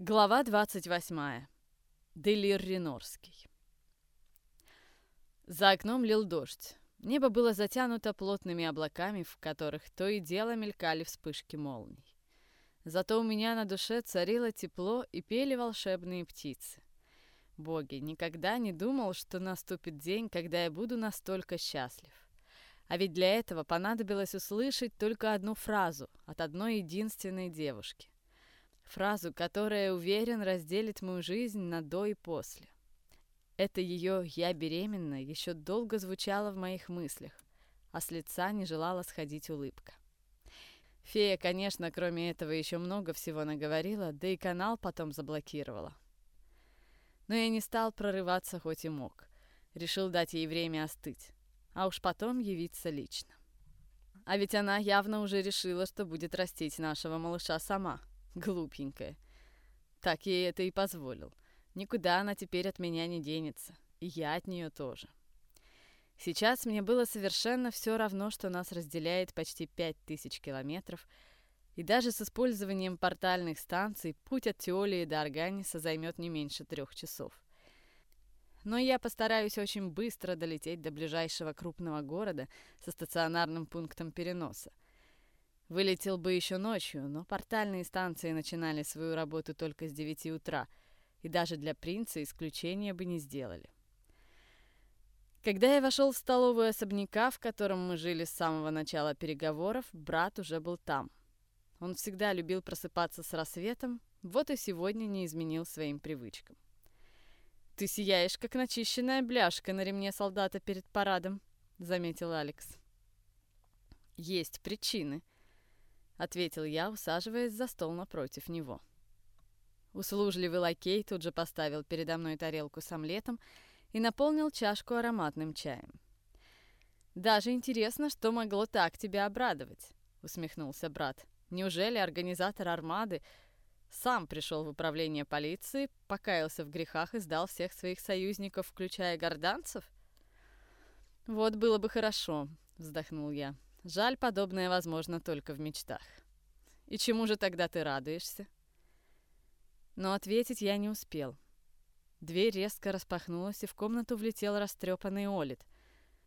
Глава 28. Делир Ренорский. За окном лил дождь. Небо было затянуто плотными облаками, в которых то и дело мелькали вспышки молний. Зато у меня на душе царило тепло и пели волшебные птицы. Боги, никогда не думал, что наступит день, когда я буду настолько счастлив. А ведь для этого понадобилось услышать только одну фразу от одной единственной девушки. Фразу, которая, уверен, разделит мою жизнь на до и после. Это ее «я беременна» еще долго звучало в моих мыслях, а с лица не желала сходить улыбка. Фея, конечно, кроме этого еще много всего наговорила, да и канал потом заблокировала. Но я не стал прорываться, хоть и мог. Решил дать ей время остыть, а уж потом явиться лично. А ведь она явно уже решила, что будет растить нашего малыша сама — Глупенькая. Так ей это и позволил. Никуда она теперь от меня не денется. И я от нее тоже. Сейчас мне было совершенно все равно, что нас разделяет почти пять тысяч километров, и даже с использованием портальных станций путь от Теолии до Арганиса займет не меньше трех часов. Но я постараюсь очень быстро долететь до ближайшего крупного города со стационарным пунктом переноса — Вылетел бы еще ночью, но портальные станции начинали свою работу только с 9 утра, и даже для принца исключения бы не сделали. Когда я вошел в столовую особняка, в котором мы жили с самого начала переговоров, брат уже был там. Он всегда любил просыпаться с рассветом, вот и сегодня не изменил своим привычкам. «Ты сияешь, как начищенная бляшка на ремне солдата перед парадом», — заметил Алекс. «Есть причины», — ответил я, усаживаясь за стол напротив него. Услужливый лакей тут же поставил передо мной тарелку с омлетом и наполнил чашку ароматным чаем. «Даже интересно, что могло так тебя обрадовать», — усмехнулся брат. «Неужели организатор армады сам пришел в управление полиции, покаялся в грехах и сдал всех своих союзников, включая горданцев?» «Вот было бы хорошо», — вздохнул я. Жаль, подобное возможно только в мечтах. И чему же тогда ты радуешься? Но ответить я не успел. Дверь резко распахнулась, и в комнату влетел растрепанный Олит.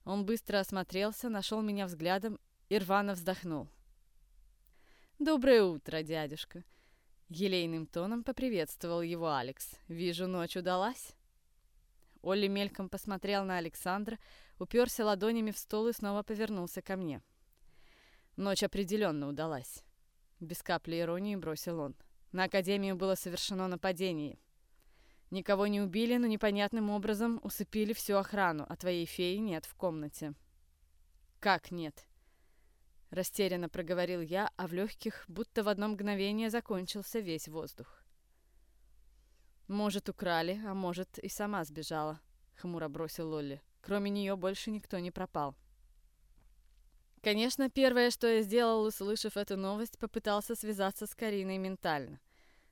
Он быстро осмотрелся, нашел меня взглядом и рвано вздохнул. «Доброе утро, дядюшка!» Елейным тоном поприветствовал его Алекс. «Вижу, ночь удалась?» Олли мельком посмотрел на Александра, уперся ладонями в стол и снова повернулся ко мне. Ночь определенно удалась. Без капли иронии бросил он. На Академию было совершено нападение. Никого не убили, но непонятным образом усыпили всю охрану, а твоей феи нет в комнате. Как нет? Растерянно проговорил я, а в легких будто в одно мгновение закончился весь воздух. «Может, украли, а может, и сама сбежала», — хмуро бросил Лолли. «Кроме нее больше никто не пропал». Конечно, первое, что я сделал, услышав эту новость, попытался связаться с Кариной ментально.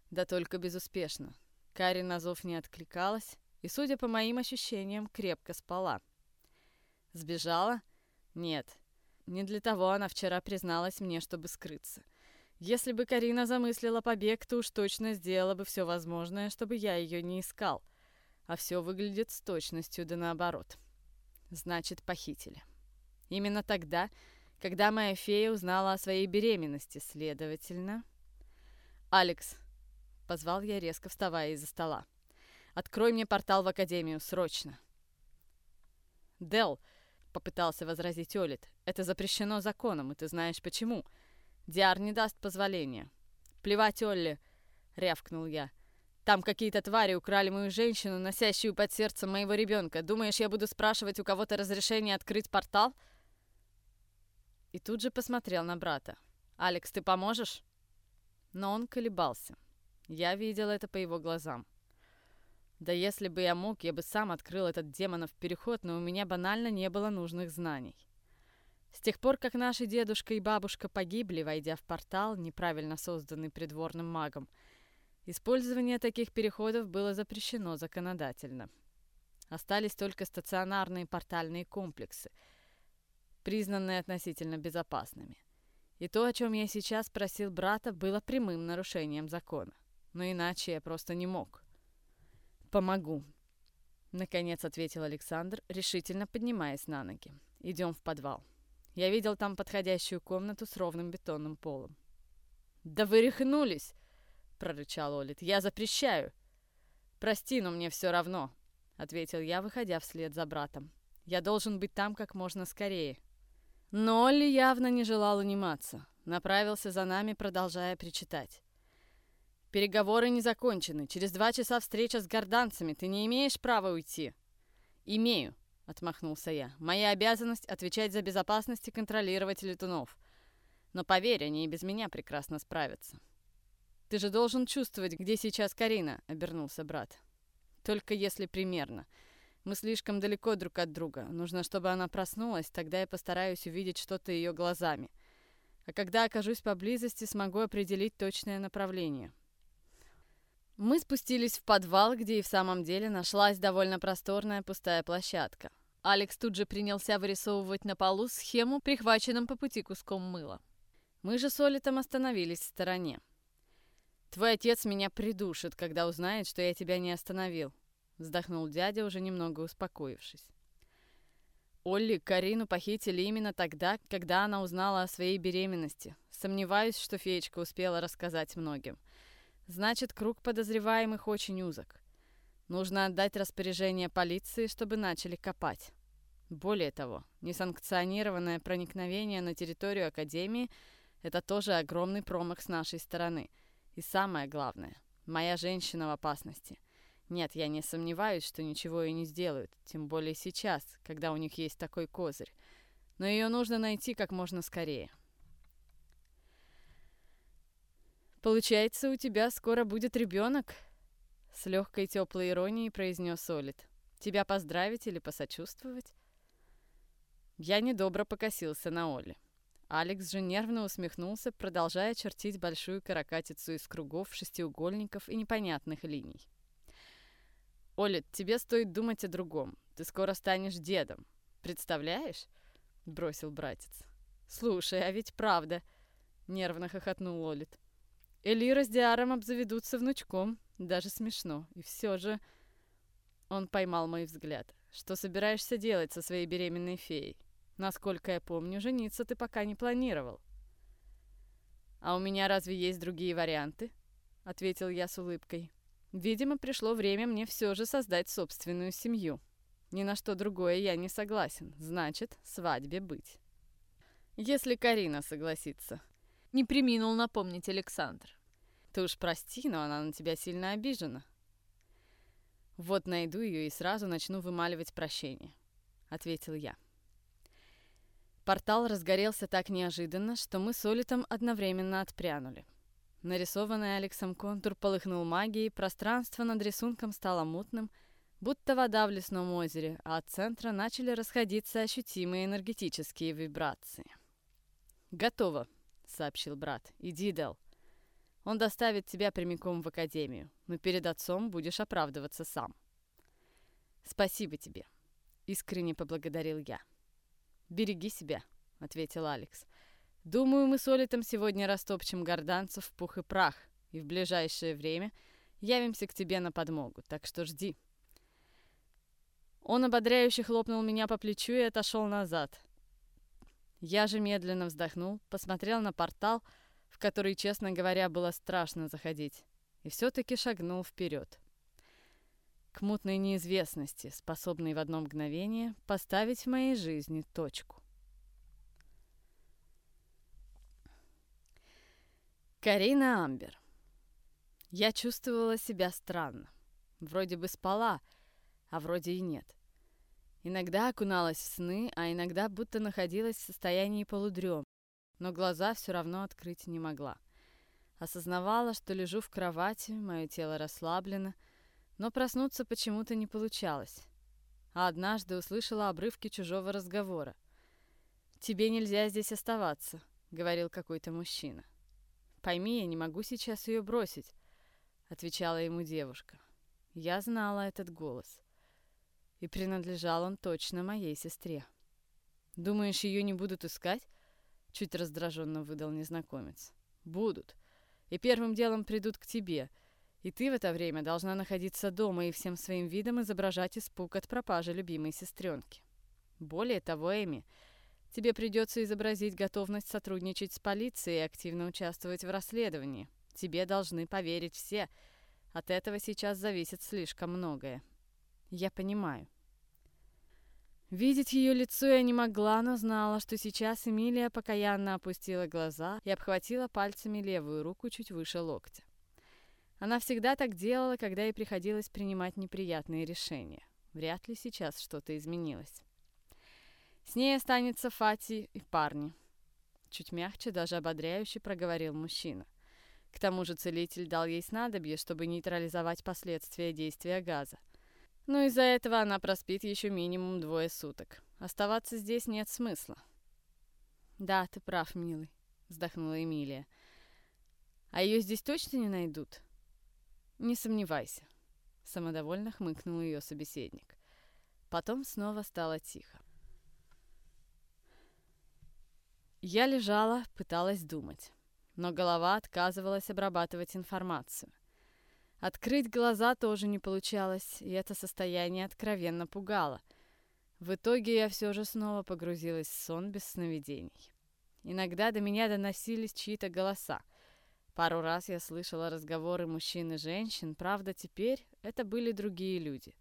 Да только безуспешно. Карин на зов не откликалась и, судя по моим ощущениям, крепко спала. Сбежала? Нет. Не для того она вчера призналась мне, чтобы скрыться. Если бы Карина замыслила побег, то уж точно сделала бы все возможное, чтобы я ее не искал. А все выглядит с точностью да наоборот. Значит, похитили. Именно тогда когда моя фея узнала о своей беременности, следовательно... «Алекс», — позвал я, резко вставая из-за стола, — «открой мне портал в Академию, срочно». «Дел», — попытался возразить Олит, — «это запрещено законом, и ты знаешь почему. Диар не даст позволения». «Плевать, Олли», — рявкнул я. «Там какие-то твари украли мою женщину, носящую под сердцем моего ребенка. Думаешь, я буду спрашивать у кого-то разрешение открыть портал?» И тут же посмотрел на брата. «Алекс, ты поможешь?» Но он колебался. Я видел это по его глазам. Да если бы я мог, я бы сам открыл этот демонов переход, но у меня банально не было нужных знаний. С тех пор, как наши дедушка и бабушка погибли, войдя в портал, неправильно созданный придворным магом, использование таких переходов было запрещено законодательно. Остались только стационарные портальные комплексы — признанные относительно безопасными. И то, о чем я сейчас просил брата, было прямым нарушением закона. но иначе я просто не мог. «Помогу», — наконец ответил Александр, решительно поднимаясь на ноги. «Идем в подвал. Я видел там подходящую комнату с ровным бетонным полом». «Да вы рехнулись!» — прорычал Олит. «Я запрещаю!» «Прости, но мне все равно», — ответил я, выходя вслед за братом. «Я должен быть там как можно скорее». Но Олли явно не желал униматься. Направился за нами, продолжая причитать. «Переговоры не закончены. Через два часа встреча с горданцами. Ты не имеешь права уйти?» «Имею», — отмахнулся я. «Моя обязанность — отвечать за безопасность и контролировать летунов. Но поверь, они и без меня прекрасно справятся». «Ты же должен чувствовать, где сейчас Карина», — обернулся брат. «Только если примерно. Мы слишком далеко друг от друга. Нужно, чтобы она проснулась, тогда я постараюсь увидеть что-то ее глазами. А когда окажусь поблизости, смогу определить точное направление. Мы спустились в подвал, где и в самом деле нашлась довольно просторная пустая площадка. Алекс тут же принялся вырисовывать на полу схему, прихваченным по пути куском мыла. Мы же с Олитом остановились в стороне. «Твой отец меня придушит, когда узнает, что я тебя не остановил», вздохнул дядя, уже немного успокоившись. Олли Карину похитили именно тогда, когда она узнала о своей беременности. Сомневаюсь, что феечка успела рассказать многим. Значит, круг подозреваемых очень узок. Нужно отдать распоряжение полиции, чтобы начали копать. Более того, несанкционированное проникновение на территорию Академии – это тоже огромный промах с нашей стороны. И самое главное, моя женщина в опасности – нет, я не сомневаюсь, что ничего и не сделают, тем более сейчас, когда у них есть такой козырь. Но ее нужно найти как можно скорее. «Получается, у тебя скоро будет ребенок?» С легкой теплой иронией произнес Олит. «Тебя поздравить или посочувствовать?» Я недобро покосился на Олли. Алекс же нервно усмехнулся, продолжая чертить большую каракатицу из кругов, шестиугольников и непонятных линий. «Оля, тебе стоит думать о другом. Ты скоро станешь дедом. Представляешь?» — бросил братец. «Слушай, а ведь правда!» — нервно хохотнул Олит. «Элира с Диаром обзаведутся внучком. Даже смешно. И все же...» Он поймал мой взгляд. «Что собираешься делать со своей беременной феей? Насколько я помню, жениться ты пока не планировал». «А у меня разве есть другие варианты?» — ответил я с улыбкой. Видимо, пришло время мне все же создать собственную семью. Ни на что другое я не согласен. Значит, свадьбе быть. Если Карина согласится. Не приминул напомнить Александр. Ты уж прости, но она на тебя сильно обижена. Вот найду ее и сразу начну вымаливать прощение, ответил я. Портал разгорелся так неожиданно, что мы с Олитом одновременно отпрянули. Нарисованный Алексом контур полыхнул магией, пространство над рисунком стало мутным, будто вода в лесном озере, а от центра начали расходиться ощутимые энергетические вибрации. «Готово», — сообщил брат. «Иди, Дел. Он доставит тебя прямиком в академию, но перед отцом будешь оправдываться сам». «Спасибо тебе», — искренне поблагодарил я. «Береги себя», — ответил Алекс. Думаю, мы с Олитом сегодня растопчем горданцев в пух и прах, и в ближайшее время явимся к тебе на подмогу, так что жди. Он ободряюще хлопнул меня по плечу и отошел назад. Я же медленно вздохнул, посмотрел на портал, в который, честно говоря, было страшно заходить, и все-таки шагнул вперед. К мутной неизвестности, способной в одно мгновение поставить в моей жизни точку. Карина Амбер. Я чувствовала себя странно. Вроде бы спала, а вроде и нет. Иногда окуналась в сны, а иногда будто находилась в состоянии полудрем, но глаза все равно открыть не могла. Осознавала, что лежу в кровати, мое тело расслаблено, но проснуться почему-то не получалось. А однажды услышала обрывки чужого разговора. «Тебе нельзя здесь оставаться», — говорил какой-то мужчина. Пойми, я не могу сейчас ее бросить», — отвечала ему девушка. Я знала этот голос. И принадлежал он точно моей сестре. «Думаешь, ее не будут искать?» — чуть раздраженно выдал незнакомец. «Будут. И первым делом придут к тебе. И ты в это время должна находиться дома и всем своим видом изображать испуг от пропажи любимой сестренки. Более того, Эми, тебе придется изобразить готовность сотрудничать с полицией и активно участвовать в расследовании. Тебе должны поверить все. От этого сейчас зависит слишком многое. Я понимаю. Видеть ее лицо я не могла, но знала, что сейчас Эмилия покаянно опустила глаза и обхватила пальцами левую руку чуть выше локтя. Она всегда так делала, когда ей приходилось принимать неприятные решения. Вряд ли сейчас что-то изменилось. С ней останется Фати и парни. Чуть мягче, даже ободряюще проговорил мужчина. К тому же целитель дал ей снадобье, чтобы нейтрализовать последствия действия газа. Но из-за этого она проспит еще минимум двое суток. Оставаться здесь нет смысла. «Да, ты прав, милый», — вздохнула Эмилия. «А ее здесь точно не найдут?» «Не сомневайся», — самодовольно хмыкнул ее собеседник. Потом снова стало тихо. Я лежала, пыталась думать, но голова отказывалась обрабатывать информацию. Открыть глаза тоже не получалось, и это состояние откровенно пугало. В итоге я все же снова погрузилась в сон без сновидений. Иногда до меня доносились чьи-то голоса. Пару раз я слышала разговоры мужчин и женщин, правда, теперь это были другие люди.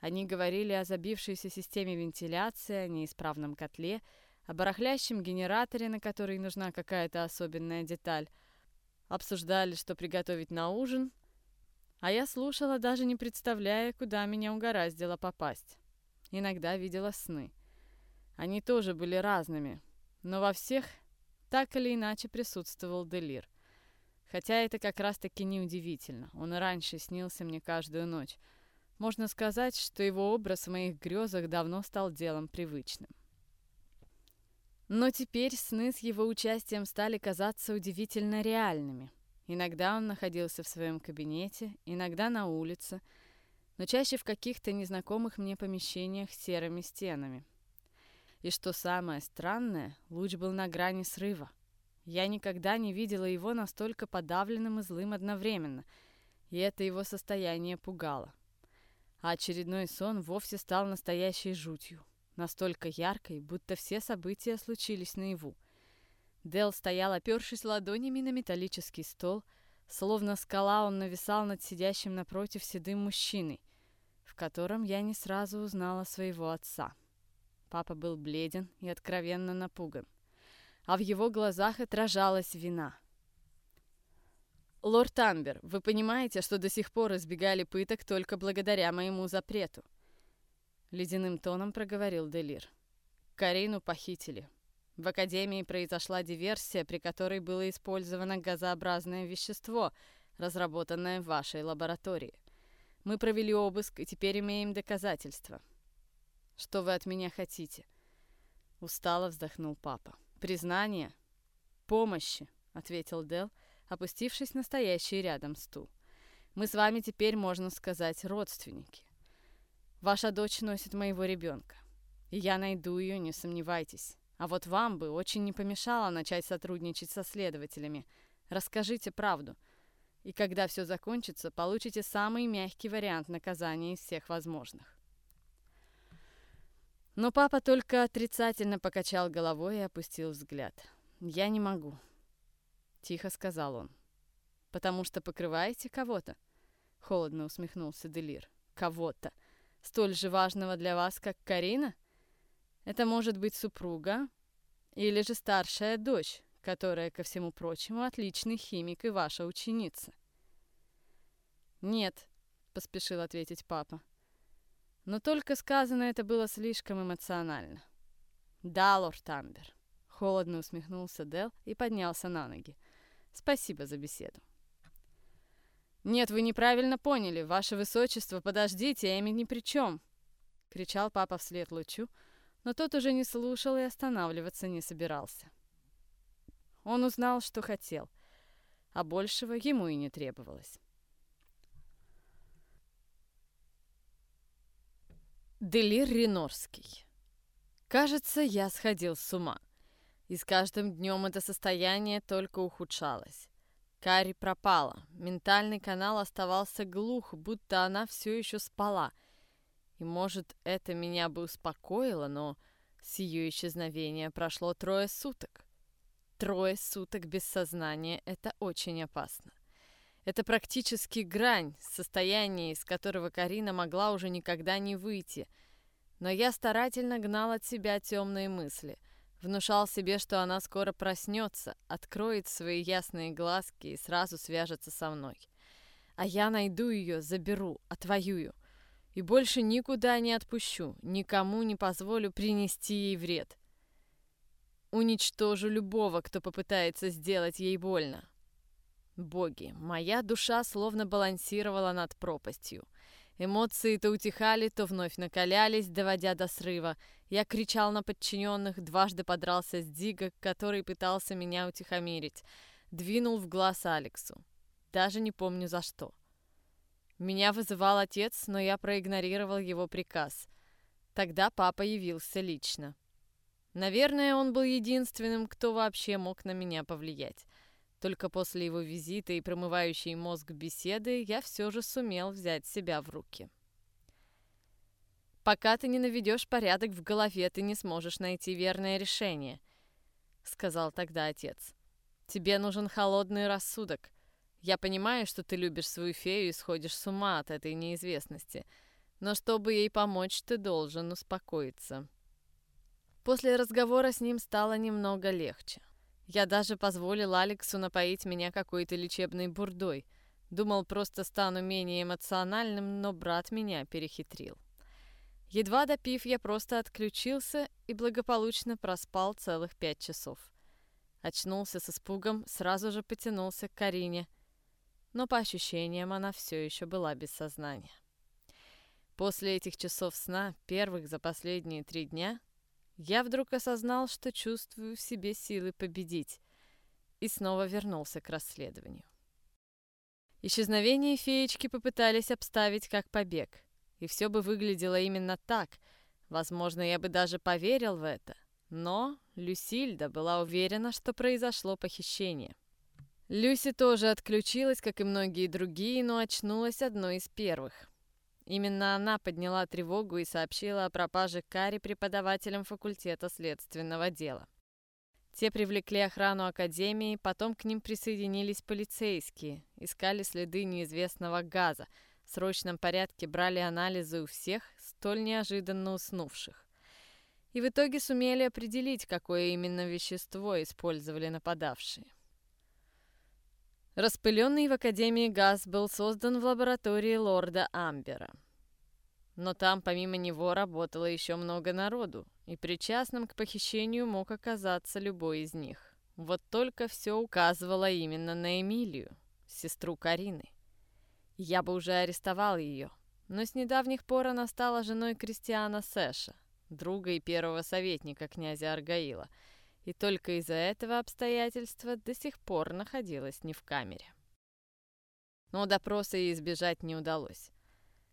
Они говорили о забившейся системе вентиляции, о неисправном котле, о барахлящем генераторе, на который нужна какая-то особенная деталь. Обсуждали, что приготовить на ужин — а я слушала, даже не представляя, куда меня угораздило попасть. Иногда видела сны. Они тоже были разными, но во всех так или иначе присутствовал Делир. Хотя это как раз-таки неудивительно. Он раньше снился мне каждую ночь. Можно сказать, что его образ в моих грезах давно стал делом привычным. Но теперь сны с его участием стали казаться удивительно реальными. Иногда он находился в своем кабинете, иногда на улице, но чаще в каких-то незнакомых мне помещениях с серыми стенами. И что самое странное, луч был на грани срыва. Я никогда не видела его настолько подавленным и злым одновременно, и это его состояние пугало. А очередной сон вовсе стал настоящей жутью, настолько яркой, будто все события случились наяву. Дел стоял, опершись ладонями на металлический стол. Словно скала он нависал над сидящим напротив седым мужчиной, в котором я не сразу узнала своего отца. Папа был бледен и откровенно напуган, а в его глазах отражалась вина. «Лорд Амбер, вы понимаете, что до сих пор избегали пыток только благодаря моему запрету?» Ледяным тоном проговорил Делир. «Карину похитили. В Академии произошла диверсия, при которой было использовано газообразное вещество, разработанное в вашей лаборатории. Мы провели обыск и теперь имеем доказательства. Что вы от меня хотите? Устало вздохнул папа. Признание? Помощи, ответил Дел, опустившись на стоящий рядом стул. Мы с вами теперь, можно сказать, родственники. Ваша дочь носит моего ребенка. Я найду ее, не сомневайтесь. А вот вам бы очень не помешало начать сотрудничать со следователями. Расскажите правду. И когда все закончится, получите самый мягкий вариант наказания из всех возможных. Но папа только отрицательно покачал головой и опустил взгляд. «Я не могу», — тихо сказал он. «Потому что покрываете кого-то?» — холодно усмехнулся Делир. «Кого-то. Столь же важного для вас, как Карина?» Это может быть супруга или же старшая дочь, которая, ко всему прочему, отличный химик и ваша ученица. «Нет», — поспешил ответить папа. Но только сказано это было слишком эмоционально. «Да, лорд Амбер», — холодно усмехнулся Дел и поднялся на ноги. «Спасибо за беседу». «Нет, вы неправильно поняли. Ваше высочество, подождите, Эми ни при чем!» — кричал папа вслед лучу, но тот уже не слушал и останавливаться не собирался. Он узнал, что хотел, а большего ему и не требовалось. Делир Ренорский. Кажется, я сходил с ума. И с каждым днем это состояние только ухудшалось. Кари пропала. Ментальный канал оставался глух, будто она все еще спала. И, может, это меня бы успокоило, но с ее исчезновения прошло трое суток. Трое суток без сознания — это очень опасно. Это практически грань, состояние, из которого Карина могла уже никогда не выйти. Но я старательно гнал от себя темные мысли. Внушал себе, что она скоро проснется, откроет свои ясные глазки и сразу свяжется со мной. А я найду ее, заберу, отвоюю. И больше никуда не отпущу, никому не позволю принести ей вред. Уничтожу любого, кто попытается сделать ей больно. Боги, моя душа словно балансировала над пропастью. Эмоции то утихали, то вновь накалялись, доводя до срыва. Я кричал на подчиненных, дважды подрался с Диго, который пытался меня утихомирить. Двинул в глаз Алексу. Даже не помню за что. Меня вызывал отец, но я проигнорировал его приказ. Тогда папа явился лично. Наверное, он был единственным, кто вообще мог на меня повлиять. Только после его визита и промывающей мозг беседы я все же сумел взять себя в руки. «Пока ты не наведешь порядок в голове, ты не сможешь найти верное решение», — сказал тогда отец. «Тебе нужен холодный рассудок. Я понимаю, что ты любишь свою фею и сходишь с ума от этой неизвестности, но чтобы ей помочь, ты должен успокоиться». После разговора с ним стало немного легче. Я даже позволил Алексу напоить меня какой-то лечебной бурдой. Думал, просто стану менее эмоциональным, но брат меня перехитрил. Едва допив, я просто отключился и благополучно проспал целых пять часов. Очнулся с испугом, сразу же потянулся к Карине, но по ощущениям она все еще была без сознания. После этих часов сна, первых за последние три дня, я вдруг осознал, что чувствую в себе силы победить, и снова вернулся к расследованию. Исчезновение феечки попытались обставить как побег, и все бы выглядело именно так. Возможно, я бы даже поверил в это. Но Люсильда была уверена, что произошло похищение. Люси тоже отключилась, как и многие другие, но очнулась одной из первых. Именно она подняла тревогу и сообщила о пропаже Кари преподавателям факультета следственного дела. Те привлекли охрану академии, потом к ним присоединились полицейские, искали следы неизвестного газа, в срочном порядке брали анализы у всех, столь неожиданно уснувших. И в итоге сумели определить, какое именно вещество использовали нападавшие. Распыленный в Академии газ был создан в лаборатории лорда Амбера. Но там помимо него работало еще много народу, и причастным к похищению мог оказаться любой из них. Вот только все указывало именно на Эмилию, сестру Карины. Я бы уже арестовал ее, но с недавних пор она стала женой Кристиана Сэша, друга и первого советника князя Аргаила – и только из-за этого обстоятельства до сих пор находилась не в камере. Но допроса ей избежать не удалось.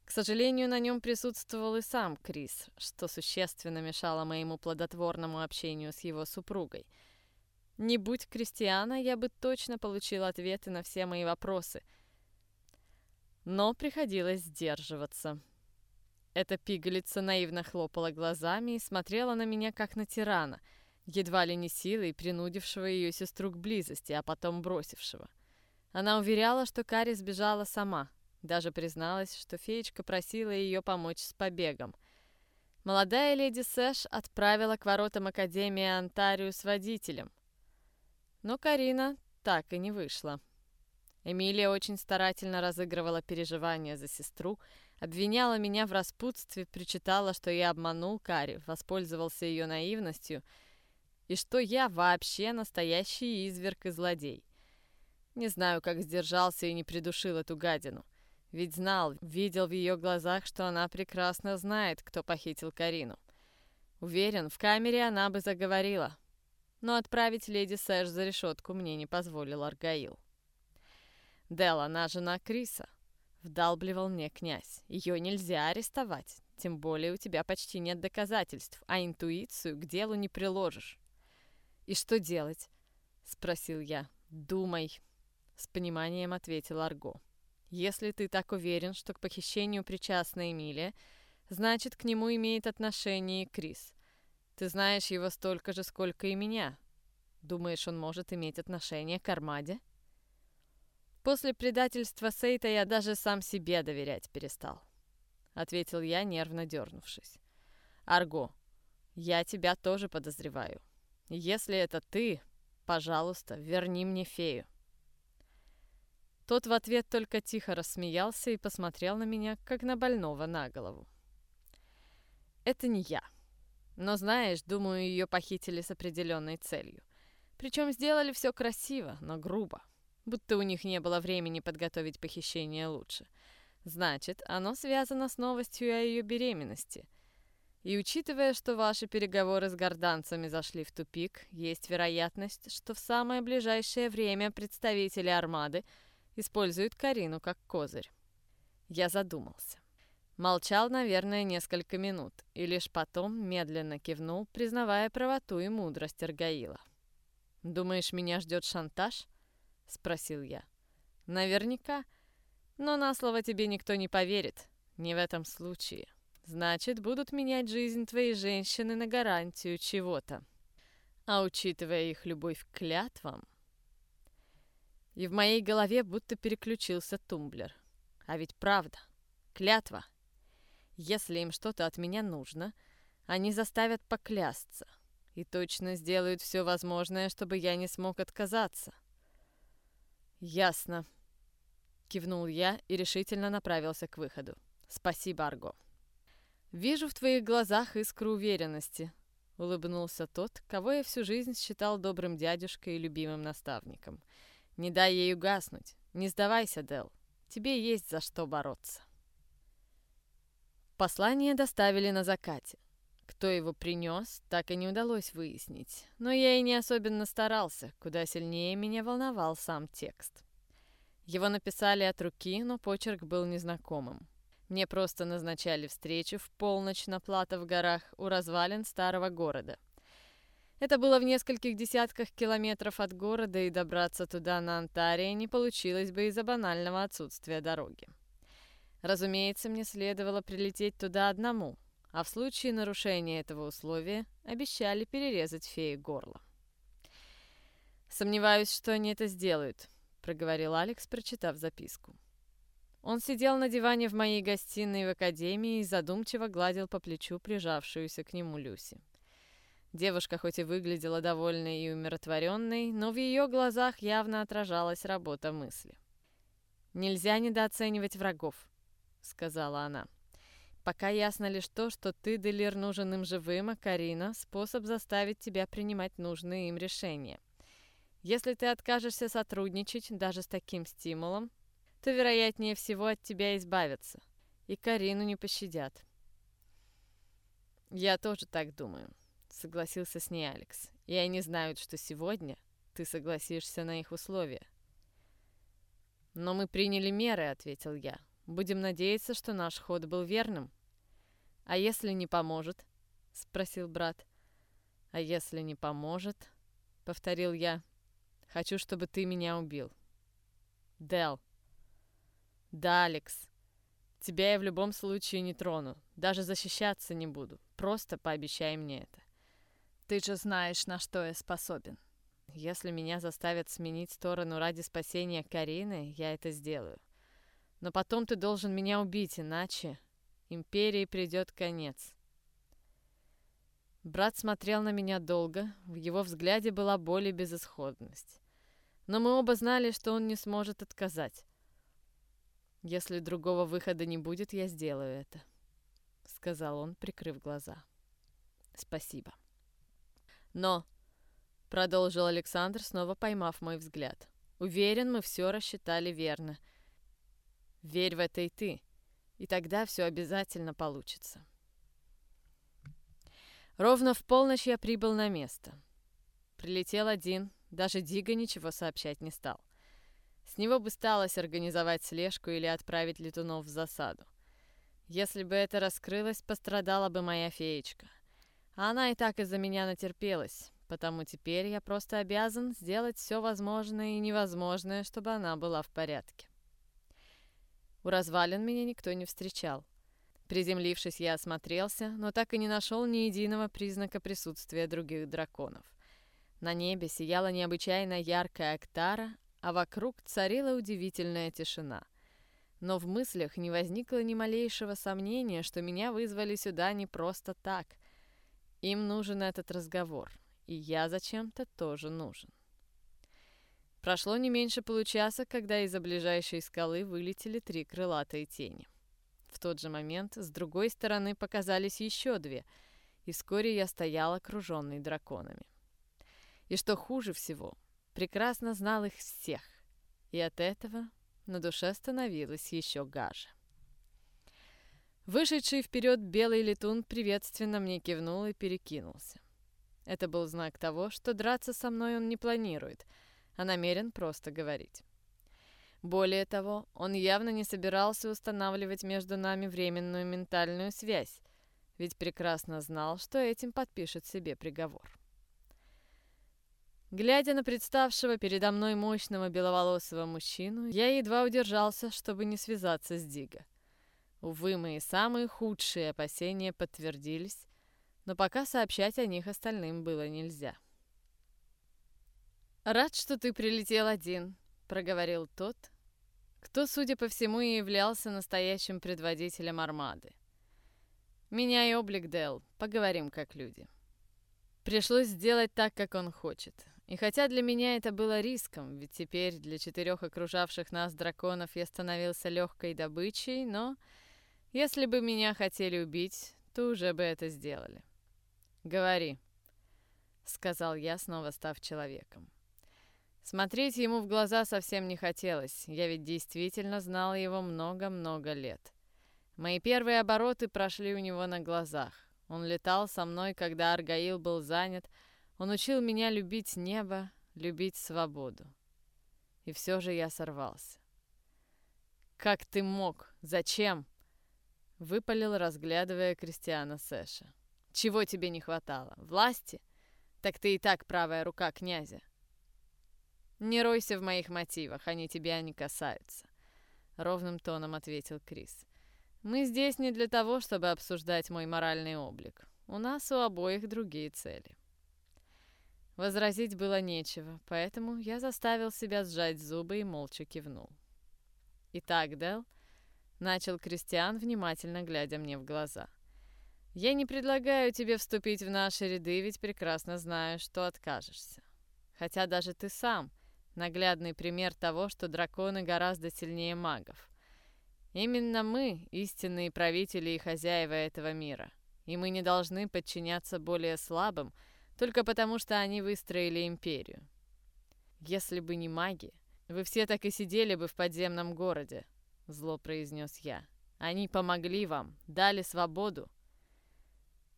К сожалению, на нем присутствовал и сам Крис, что существенно мешало моему плодотворному общению с его супругой. Не будь Кристиана, я бы точно получил ответы на все мои вопросы. Но приходилось сдерживаться. Эта пигалица наивно хлопала глазами и смотрела на меня как на тирана — едва ли не силой принудившего ее сестру к близости, а потом бросившего. Она уверяла, что Кари сбежала сама, даже призналась, что феечка просила ее помочь с побегом. Молодая леди Сэш отправила к воротам Академии Антарию с водителем. Но Карина так и не вышла. Эмилия очень старательно разыгрывала переживания за сестру, обвиняла меня в распутстве, причитала, что я обманул Кари, воспользовался ее наивностью — и что я вообще настоящий изверг и злодей. Не знаю, как сдержался и не придушил эту гадину. Ведь знал, видел в ее глазах, что она прекрасно знает, кто похитил Карину. Уверен, в камере она бы заговорила. Но отправить леди Сэш за решетку мне не позволил Аргаил. Дел, она жена Криса. Вдалбливал мне князь. Ее нельзя арестовать. Тем более у тебя почти нет доказательств, а интуицию к делу не приложишь. «И что делать?» — спросил я. «Думай», — с пониманием ответил Арго. Если ты так уверен, что к похищению причастна Эмилия, значит, к нему имеет отношение Крис. Ты знаешь его столько же, сколько и меня. Думаешь, он может иметь отношение к Армаде? После предательства Сейта я даже сам себе доверять перестал. Ответил я, нервно дернувшись. Арго, я тебя тоже подозреваю. Если это ты, пожалуйста, верни мне фею. Тот в ответ только тихо рассмеялся и посмотрел на меня, как на больного на голову. «Это не я. Но знаешь, думаю, ее похитили с определенной целью. Причем сделали все красиво, но грубо. Будто у них не было времени подготовить похищение лучше. Значит, оно связано с новостью о ее беременности. И учитывая, что ваши переговоры с горданцами зашли в тупик, есть вероятность, что в самое ближайшее время представители армады – использует Карину как козырь. Я задумался. Молчал, наверное, несколько минут, и лишь потом медленно кивнул, признавая правоту и мудрость Аргаила. «Думаешь, меня ждет шантаж?» — спросил я. «Наверняка. Но на слово тебе никто не поверит. Не в этом случае. Значит, будут менять жизнь твоей женщины на гарантию чего-то. А учитывая их любовь к клятвам, и в моей голове будто переключился тумблер. А ведь правда. Клятва. Если им что-то от меня нужно, они заставят поклясться. И точно сделают все возможное, чтобы я не смог отказаться. «Ясно», — кивнул я и решительно направился к выходу. «Спасибо, Арго». «Вижу в твоих глазах искру уверенности», — улыбнулся тот, кого я всю жизнь считал добрым дядюшкой и любимым наставником — не дай ей угаснуть. Не сдавайся, Дел. Тебе есть за что бороться. Послание доставили на закате. Кто его принес, так и не удалось выяснить. Но я и не особенно старался, куда сильнее меня волновал сам текст. Его написали от руки, но почерк был незнакомым. Мне просто назначали встречу в полночь на плато в горах у развалин старого города — это было в нескольких десятках километров от города, и добраться туда на Антарии не получилось бы из-за банального отсутствия дороги. Разумеется, мне следовало прилететь туда одному, а в случае нарушения этого условия обещали перерезать феи горло. «Сомневаюсь, что они это сделают», — проговорил Алекс, прочитав записку. Он сидел на диване в моей гостиной в академии и задумчиво гладил по плечу прижавшуюся к нему Люси. Девушка хоть и выглядела довольной и умиротворенной, но в ее глазах явно отражалась работа мысли. «Нельзя недооценивать врагов», — сказала она. «Пока ясно лишь то, что ты, Делир, нужен им живым, а Карина — способ заставить тебя принимать нужные им решения. Если ты откажешься сотрудничать даже с таким стимулом, то, вероятнее всего, от тебя избавятся, и Карину не пощадят». «Я тоже так думаю», согласился с ней Алекс. И они знают, что сегодня ты согласишься на их условия. Но мы приняли меры, ответил я. Будем надеяться, что наш ход был верным. А если не поможет? спросил брат. А если не поможет? повторил я. Хочу, чтобы ты меня убил. Дел. Да, Алекс. Тебя я в любом случае не трону. Даже защищаться не буду. Просто пообещай мне это. Ты же знаешь, на что я способен. Если меня заставят сменить сторону ради спасения Карины, я это сделаю. Но потом ты должен меня убить, иначе империи придет конец. Брат смотрел на меня долго, в его взгляде была боль и безысходность. Но мы оба знали, что он не сможет отказать. «Если другого выхода не будет, я сделаю это», — сказал он, прикрыв глаза. «Спасибо». Но, продолжил Александр, снова поймав мой взгляд, уверен, мы все рассчитали верно. Верь в это и ты, и тогда все обязательно получится. Ровно в полночь я прибыл на место. Прилетел один, даже Дига ничего сообщать не стал. С него бы сталось организовать слежку или отправить летунов в засаду. Если бы это раскрылось, пострадала бы моя феечка — она и так из-за меня натерпелась, потому теперь я просто обязан сделать все возможное и невозможное, чтобы она была в порядке. У развалин меня никто не встречал. Приземлившись, я осмотрелся, но так и не нашел ни единого признака присутствия других драконов. На небе сияла необычайно яркая октара, а вокруг царила удивительная тишина. Но в мыслях не возникло ни малейшего сомнения, что меня вызвали сюда не просто так. Им нужен этот разговор, и я зачем-то тоже нужен. Прошло не меньше получаса, когда из-за ближайшей скалы вылетели три крылатые тени. В тот же момент с другой стороны показались еще две, и вскоре я стоял окруженный драконами. И что хуже всего, прекрасно знал их всех, и от этого на душе становилось еще гаже. Вышедший вперед белый летун приветственно мне кивнул и перекинулся. Это был знак того, что драться со мной он не планирует — а намерен просто говорить. Более того, он явно не собирался устанавливать между нами временную ментальную связь, ведь прекрасно знал, что этим подпишет себе приговор. Глядя на представшего передо мной мощного беловолосого мужчину, я едва удержался, чтобы не связаться с Диго. Увы, мои самые худшие опасения подтвердились, но пока сообщать о них остальным было нельзя. «Рад, что ты прилетел один», — проговорил тот, кто, судя по всему, и являлся настоящим предводителем армады. «Меняй облик, Дел, поговорим как люди». Пришлось сделать так, как он хочет. И хотя для меня это было риском, ведь теперь для четырех окружавших нас драконов я становился легкой добычей, но если бы меня хотели убить, то уже бы это сделали. «Говори», — сказал я, снова став человеком. Смотреть ему в глаза совсем не хотелось, я ведь действительно знал его много-много лет. Мои первые обороты прошли у него на глазах. Он летал со мной, когда Аргаил был занят. Он учил меня любить небо, любить свободу. И все же я сорвался. «Как ты мог? Зачем?» Выпалил, разглядывая Кристиана Сэша. «Чего тебе не хватало? Власти? Так ты и так правая рука князя. «Не ройся в моих мотивах, они тебя не касаются», — ровным тоном ответил Крис. «Мы здесь не для того, чтобы обсуждать мой моральный облик. У нас у обоих другие цели». Возразить было нечего, поэтому я заставил себя сжать зубы и молча кивнул. «Итак, Дел», — начал Кристиан, внимательно глядя мне в глаза, — «я не предлагаю тебе вступить в наши ряды, ведь прекрасно знаю, что откажешься. Хотя даже ты сам — Наглядный пример того, что драконы гораздо сильнее магов. Именно мы — истинные правители и хозяева этого мира. И мы не должны подчиняться более слабым, только потому что они выстроили империю. Если бы не маги, вы все так и сидели бы в подземном городе, зло произнес я. Они помогли вам, дали свободу.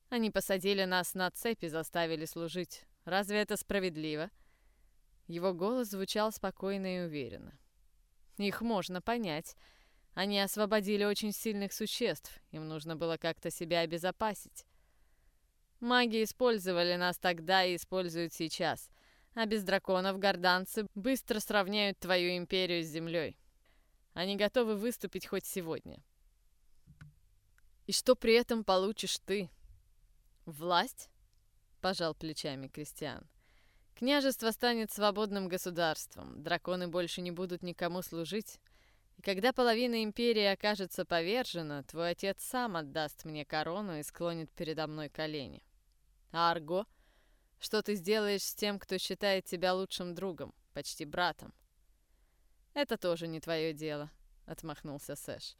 Они посадили нас на цепи, заставили служить. Разве это справедливо? — его голос звучал спокойно и уверенно. Их можно понять. Они освободили очень сильных существ, им нужно было как-то себя обезопасить. Маги использовали нас тогда и используют сейчас, а без драконов горданцы быстро сравняют твою империю с землей. Они готовы выступить хоть сегодня. И что при этом получишь ты? Власть? Пожал плечами Кристиан. Княжество станет свободным государством, драконы больше не будут никому служить. И когда половина империи окажется повержена, твой отец сам отдаст мне корону и склонит передо мной колени. Арго? Что ты сделаешь с тем, кто считает тебя лучшим другом, почти братом? Это тоже не твое дело, отмахнулся Сэш.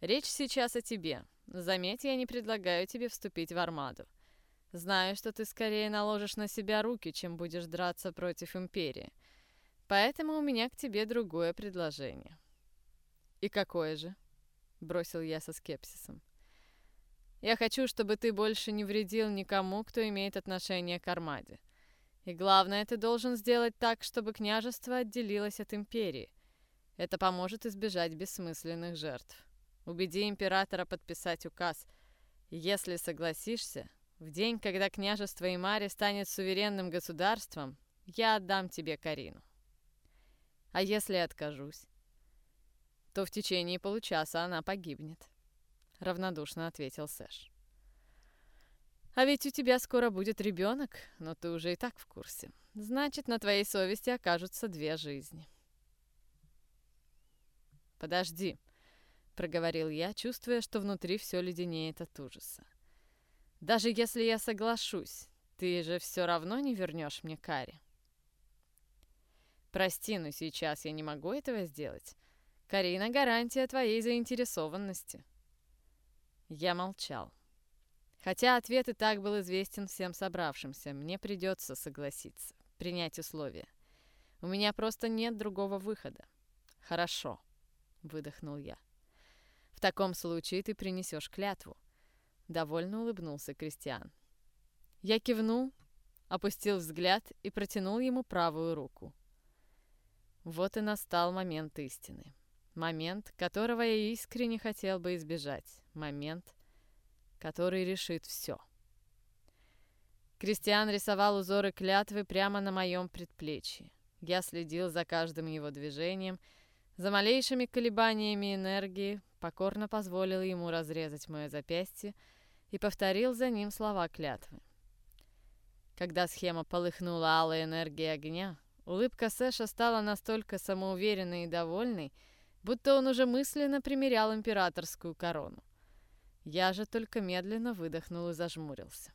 Речь сейчас о тебе. Заметь, я не предлагаю тебе вступить в армаду. Знаю, что ты скорее наложишь на себя руки, чем будешь драться против Империи. Поэтому у меня к тебе другое предложение». «И какое же?» — бросил я со скепсисом. «Я хочу, чтобы ты больше не вредил никому, кто имеет отношение к Армаде. И главное, ты должен сделать так, чтобы княжество отделилось от Империи. Это поможет избежать бессмысленных жертв. Убеди императора подписать указ. Если согласишься, В день, когда княжество Имари станет суверенным государством, я отдам тебе Карину. А если откажусь, то в течение получаса она погибнет, равнодушно ответил Сэш. А ведь у тебя скоро будет ребенок, но ты уже и так в курсе. Значит, на твоей совести окажутся две жизни. Подожди, проговорил я, чувствуя, что внутри все леденеет от ужаса. Даже если я соглашусь, ты же все равно не вернешь мне Кари. Прости, но сейчас я не могу этого сделать. Карина — гарантия твоей заинтересованности. Я молчал. Хотя ответ и так был известен всем собравшимся, мне придется согласиться, принять условия. У меня просто нет другого выхода. Хорошо, выдохнул я. В таком случае ты принесешь клятву. Довольно улыбнулся Кристиан. Я кивнул, опустил взгляд и протянул ему правую руку. Вот и настал момент истины. Момент, которого я искренне хотел бы избежать. Момент, который решит все. Кристиан рисовал узоры клятвы прямо на моем предплечье. Я следил за каждым его движением, за малейшими колебаниями энергии, покорно позволил ему разрезать мое запястье и повторил за ним слова клятвы. Когда схема полыхнула алой энергией огня, Улыбка Сэша стала настолько самоуверенной и довольной, будто он уже мысленно примерял императорскую корону. Я же только медленно выдохнул и зажмурился.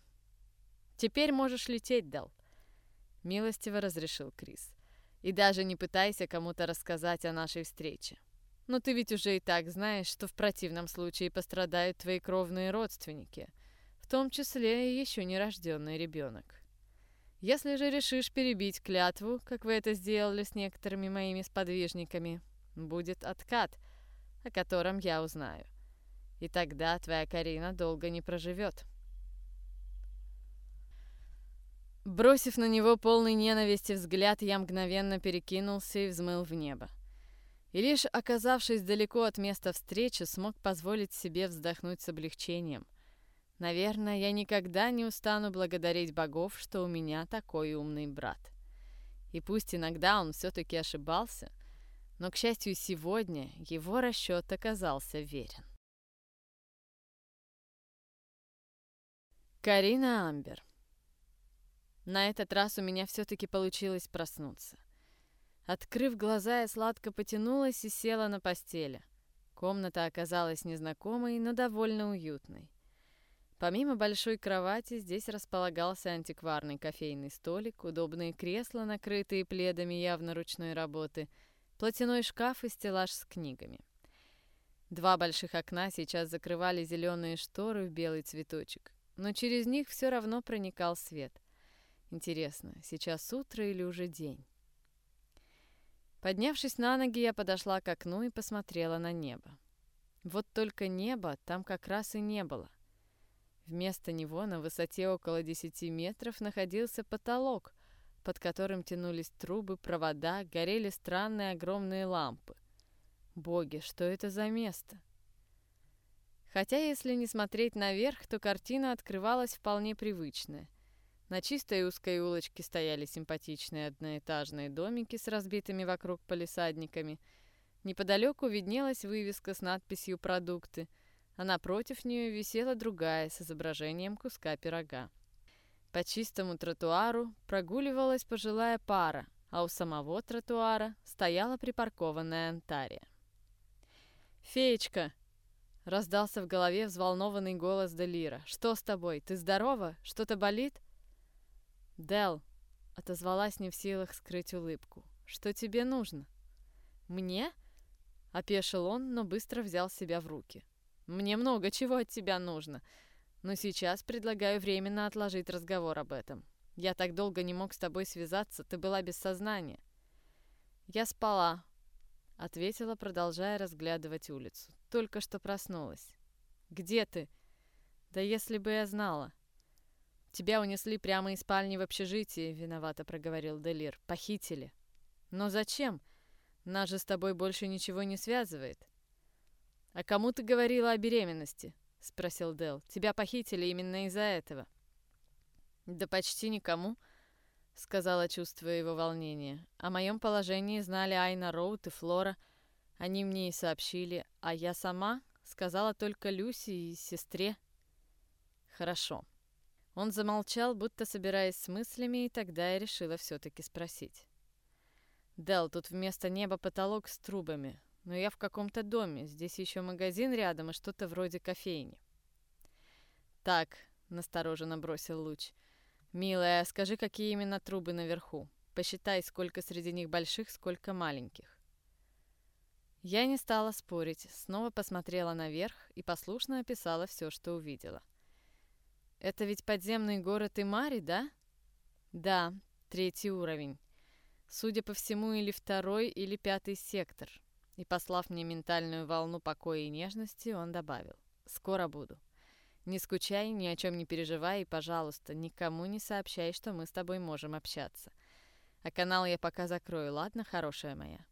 «Теперь можешь лететь, Дал», — милостиво разрешил Крис. «И даже не пытайся кому-то рассказать о нашей встрече. Но ты ведь уже и так знаешь, что в противном случае пострадают твои кровные родственники, в том числе и еще нерожденный ребенок. Если же решишь перебить клятву, как вы это сделали с некоторыми моими сподвижниками, будет откат, о котором я узнаю. И тогда твоя Карина долго не проживет. Бросив на него полный ненависти взгляд, я мгновенно перекинулся и взмыл в небо. И лишь оказавшись далеко от места встречи, смог позволить себе вздохнуть с облегчением – Наверное, я никогда не устану благодарить богов, что у меня такой умный брат. И пусть иногда он все-таки ошибался, но, к счастью, сегодня его расчет оказался верен. Карина Амбер. На этот раз у меня все-таки получилось проснуться. Открыв глаза, я сладко потянулась и села на постели. Комната оказалась незнакомой, но довольно уютной. Помимо большой кровати, здесь располагался антикварный кофейный столик, удобные кресла, накрытые пледами явно ручной работы, платяной шкаф и стеллаж с книгами. Два больших окна сейчас закрывали зеленые шторы в белый цветочек, но через них все равно проникал свет. Интересно, сейчас утро или уже день? Поднявшись на ноги, я подошла к окну и посмотрела на небо. Вот только неба там как раз и не было. Вместо него на высоте около 10 метров находился потолок, под которым тянулись трубы, провода, горели странные огромные лампы. Боги, что это за место? Хотя, если не смотреть наверх, то картина открывалась вполне привычная. На чистой узкой улочке стояли симпатичные одноэтажные домики с разбитыми вокруг полисадниками. Неподалеку виднелась вывеска с надписью «Продукты», а напротив нее висела другая с изображением куска пирога. По чистому тротуару прогуливалась пожилая пара, а у самого тротуара стояла припаркованная Антария. «Феечка!» — раздался в голове взволнованный голос Делира. «Что с тобой? Ты здорова? Что-то болит?» «Дел!» — отозвалась не в силах скрыть улыбку. «Что тебе нужно?» «Мне?» — опешил он, но быстро взял себя в руки. Мне много чего от тебя нужно. Но сейчас предлагаю временно отложить разговор об этом. Я так долго не мог с тобой связаться, ты была без сознания. Я спала, ответила, продолжая разглядывать улицу. Только что проснулась. Где ты? Да если бы я знала. Тебя унесли прямо из спальни в общежитие, виновато проговорил Делир. Похитили. Но зачем? Нас же с тобой больше ничего не связывает. «А кому ты говорила о беременности?» — спросил Дел. «Тебя похитили именно из-за этого». Да почти никому, сказала, чувствуя его волнение. О моем положении знали Айна Роуд и Флора. Они мне и сообщили, а я сама сказала только Люси и сестре. Хорошо. Он замолчал, будто собираясь с мыслями, и тогда я решила все-таки спросить. Дел, тут вместо неба потолок с трубами, но я в каком-то доме, здесь еще магазин рядом и что-то вроде кофейни. Так, настороженно бросил Луч. Милая, скажи, какие именно трубы наверху. Посчитай, сколько среди них больших, сколько маленьких. Я не стала спорить, снова посмотрела наверх и послушно описала все, что увидела. «Это ведь подземный город Имари, да?» «Да, третий уровень. Судя по всему, или второй, или пятый сектор». И, послав мне ментальную волну покоя и нежности, он добавил. «Скоро буду. Не скучай, ни о чем не переживай и, пожалуйста, никому не сообщай, что мы с тобой можем общаться. А канал я пока закрою, ладно, хорошая моя?»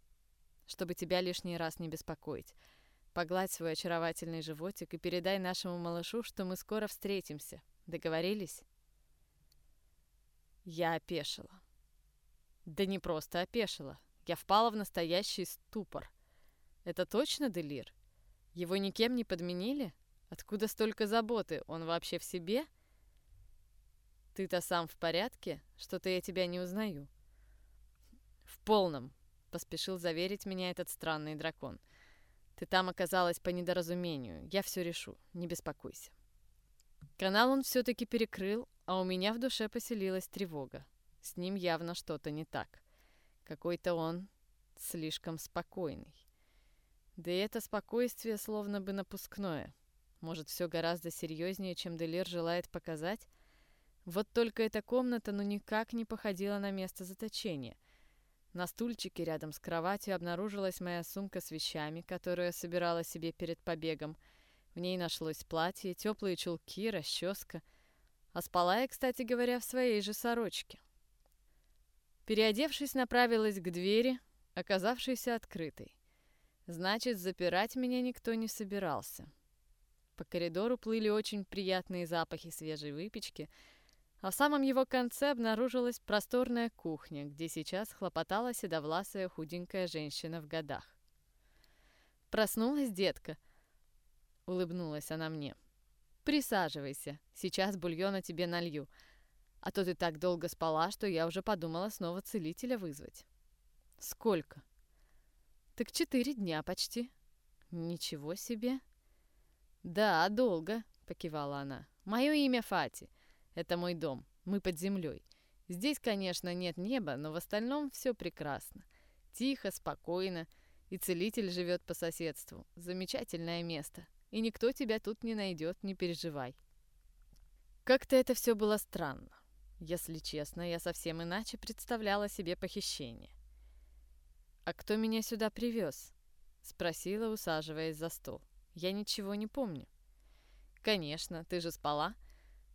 Чтобы тебя лишний раз не беспокоить. Погладь свой очаровательный животик и передай нашему малышу, что мы скоро встретимся. Договорились?» Я опешила. Да не просто опешила. Я впала в настоящий ступор. Это точно Делир? Его никем не подменили? Откуда столько заботы? Он вообще в себе? Ты-то сам в порядке? Что-то я тебя не узнаю. В полном, поспешил заверить меня этот странный дракон. Ты там оказалась по недоразумению. Я все решу. Не беспокойся. Канал он все-таки перекрыл, а у меня в душе поселилась тревога. С ним явно что-то не так. Какой-то он слишком спокойный. Да и это спокойствие словно бы напускное. Может, все гораздо серьезнее, чем Делир желает показать? Вот только эта комната ну никак не походила на место заточения. На стульчике рядом с кроватью обнаружилась моя сумка с вещами, которую я собирала себе перед побегом. В ней нашлось платье, теплые чулки, расческа. А спала я, кстати говоря, в своей же сорочке. Переодевшись, направилась к двери, оказавшейся открытой. Значит, запирать меня никто не собирался. По коридору плыли очень приятные запахи свежей выпечки — а в самом его конце обнаружилась просторная кухня, где сейчас хлопотала седовласая худенькая женщина в годах. «Проснулась, детка?» — улыбнулась она мне. «Присаживайся, сейчас бульона тебе налью. А то ты так долго спала, что я уже подумала снова целителя вызвать». «Сколько?» «Так четыре дня почти». «Ничего себе!» «Да, долго», — покивала она. «Мое имя Фати. Это мой дом. Мы под землей. Здесь, конечно, нет неба, но в остальном все прекрасно. Тихо, спокойно. И целитель живет по соседству. Замечательное место. И никто тебя тут не найдет, не переживай. Как-то это все было странно. Если честно, я совсем иначе представляла себе похищение. «А кто меня сюда привез?» — спросила, усаживаясь за стол. «Я ничего не помню». «Конечно, ты же спала»,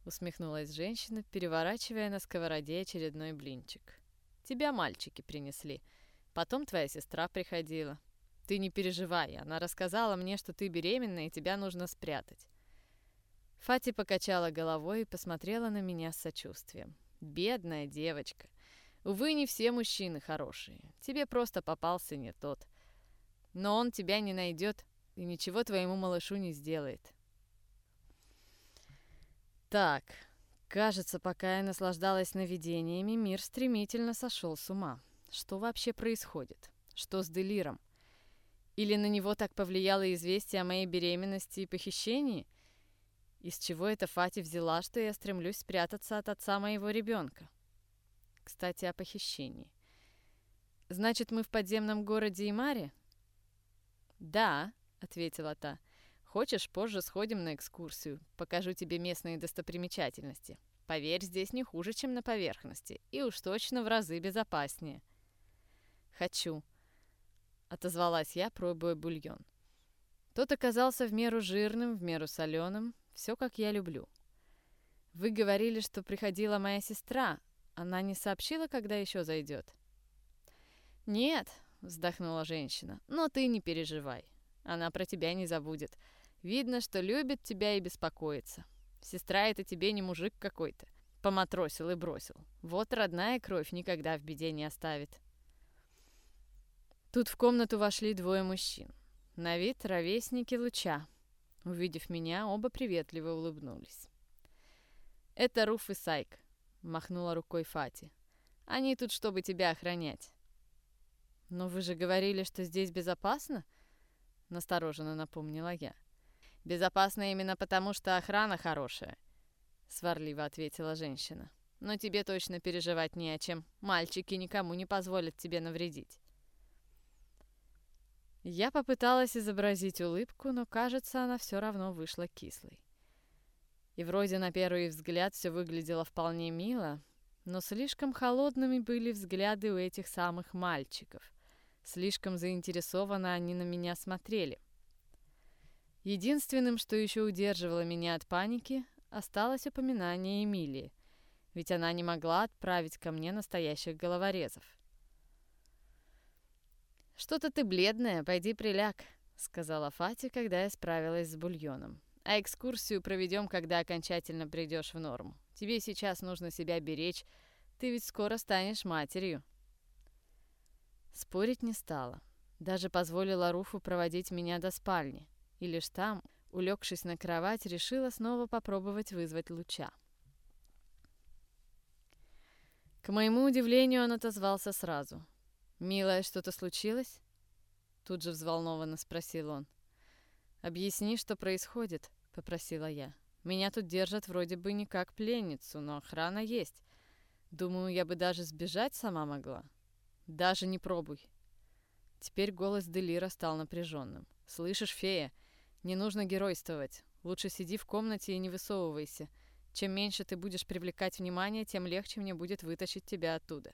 усмехнулась женщина, переворачивая на сковороде очередной блинчик. Тебя мальчики принесли. Потом твоя сестра приходила. Ты не переживай, она рассказала мне, что ты беременна и тебя нужно спрятать. Фати покачала головой и посмотрела на меня с сочувствием. Бедная девочка. Увы, не все мужчины хорошие. Тебе просто попался не тот. Но он тебя не найдет и ничего твоему малышу не сделает. Так, кажется, пока я наслаждалась наведениями, мир стремительно сошел с ума. Что вообще происходит? Что с Делиром? Или на него так повлияло известие о моей беременности и похищении? Из чего эта Фати взяла, что я стремлюсь спрятаться от отца моего ребенка? Кстати, о похищении. Значит, мы в подземном городе Имаре? Да, ответила та. Хочешь, позже сходим на экскурсию. Покажу тебе местные достопримечательности. Поверь, здесь не хуже, чем на поверхности. И уж точно в разы безопаснее. Хочу. Отозвалась я, пробуя бульон. Тот оказался в меру жирным, в меру соленым. Все, как я люблю. Вы говорили, что приходила моя сестра. Она не сообщила, когда еще зайдет? Нет, вздохнула женщина. Но ты не переживай. Она про тебя не забудет. Видно, что любит тебя и беспокоится. Сестра это тебе не мужик какой-то. поматросил и бросил. Вот родная кровь никогда в беде не оставит. Тут в комнату вошли двое мужчин. На вид ровесники луча. Увидев меня, оба приветливо улыбнулись. «Это Руф и Сайк», — махнула рукой Фати. «Они тут, чтобы тебя охранять». «Но вы же говорили, что здесь безопасно?» — настороженно напомнила я. «Безопасно именно потому, что охрана хорошая», — сварливо ответила женщина. «Но тебе точно переживать не о чем. Мальчики никому не позволят тебе навредить». Я попыталась изобразить улыбку, но, кажется, она все равно вышла кислой. И вроде на первый взгляд все выглядело вполне мило, но слишком холодными были взгляды у этих самых мальчиков. Слишком заинтересованно они на меня смотрели. Единственным, что еще удерживало меня от паники, осталось упоминание Эмилии, ведь она не могла отправить ко мне настоящих головорезов. «Что-то ты бледная, пойди приляг», — сказала Фати, когда я справилась с бульоном. «А экскурсию проведем, когда окончательно придешь в норму. Тебе сейчас нужно себя беречь, ты ведь скоро станешь матерью». Спорить не стала. Даже позволила Руфу проводить меня до спальни. И лишь там, улегшись на кровать, решила снова попробовать вызвать луча. К моему удивлению, он отозвался сразу. «Милая, что-то случилось?» Тут же взволнованно спросил он. «Объясни, что происходит», — попросила я. «Меня тут держат вроде бы не как пленницу, но охрана есть. Думаю, я бы даже сбежать сама могла. Даже не пробуй». Теперь голос Делира стал напряженным. «Слышишь, фея, не нужно геройствовать. Лучше сиди в комнате и не высовывайся. Чем меньше ты будешь привлекать внимание, тем легче мне будет вытащить тебя оттуда».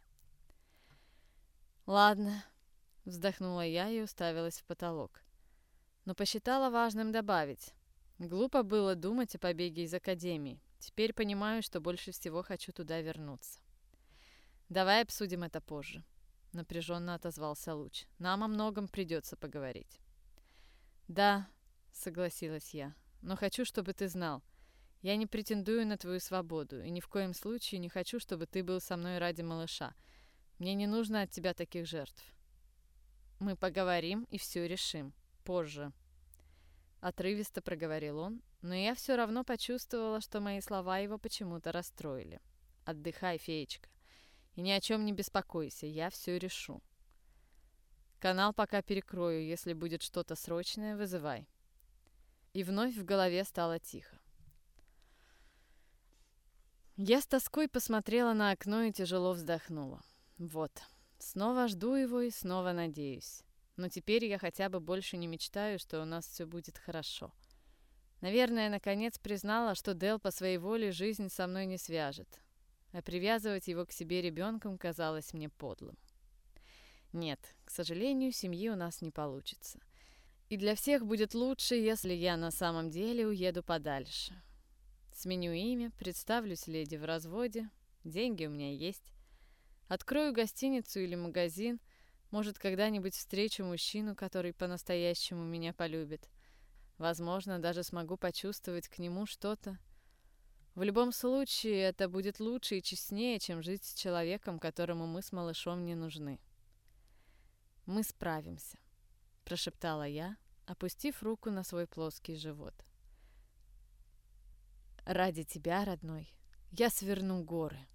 «Ладно», — вздохнула я и уставилась в потолок. Но посчитала важным добавить. Глупо было думать о побеге из академии. Теперь понимаю, что больше всего хочу туда вернуться. «Давай обсудим это позже», — напряженно отозвался Луч. «Нам о многом придется поговорить». «Да», — согласилась я, — «но хочу, чтобы ты знал. Я не претендую на твою свободу, и ни в коем случае не хочу, чтобы ты был со мной ради малыша. Мне не нужно от тебя таких жертв. Мы поговорим и все решим. Позже. Отрывисто проговорил он, но я все равно почувствовала, что мои слова его почему-то расстроили. Отдыхай, феечка. И ни о чем не беспокойся, я все решу. Канал пока перекрою, если будет что-то срочное, вызывай. И вновь в голове стало тихо. Я с тоской посмотрела на окно и тяжело вздохнула. Вот, снова жду его и снова надеюсь. Но теперь я хотя бы больше не мечтаю, что у нас все будет хорошо. Наверное, наконец признала, что Дел по своей воле жизнь со мной не свяжет. А привязывать его к себе ребенком казалось мне подлым. Нет, к сожалению, семьи у нас не получится. И для всех будет лучше, если я на самом деле уеду подальше. Сменю имя, представлюсь леди в разводе, деньги у меня есть. Открою гостиницу или магазин. Может, когда-нибудь встречу мужчину, который по-настоящему меня полюбит. Возможно, даже смогу почувствовать к нему что-то. В любом случае, это будет лучше и честнее, чем жить с человеком, которому мы с малышом не нужны. «Мы справимся», — прошептала я, опустив руку на свой плоский живот. «Ради тебя, родной, я сверну горы».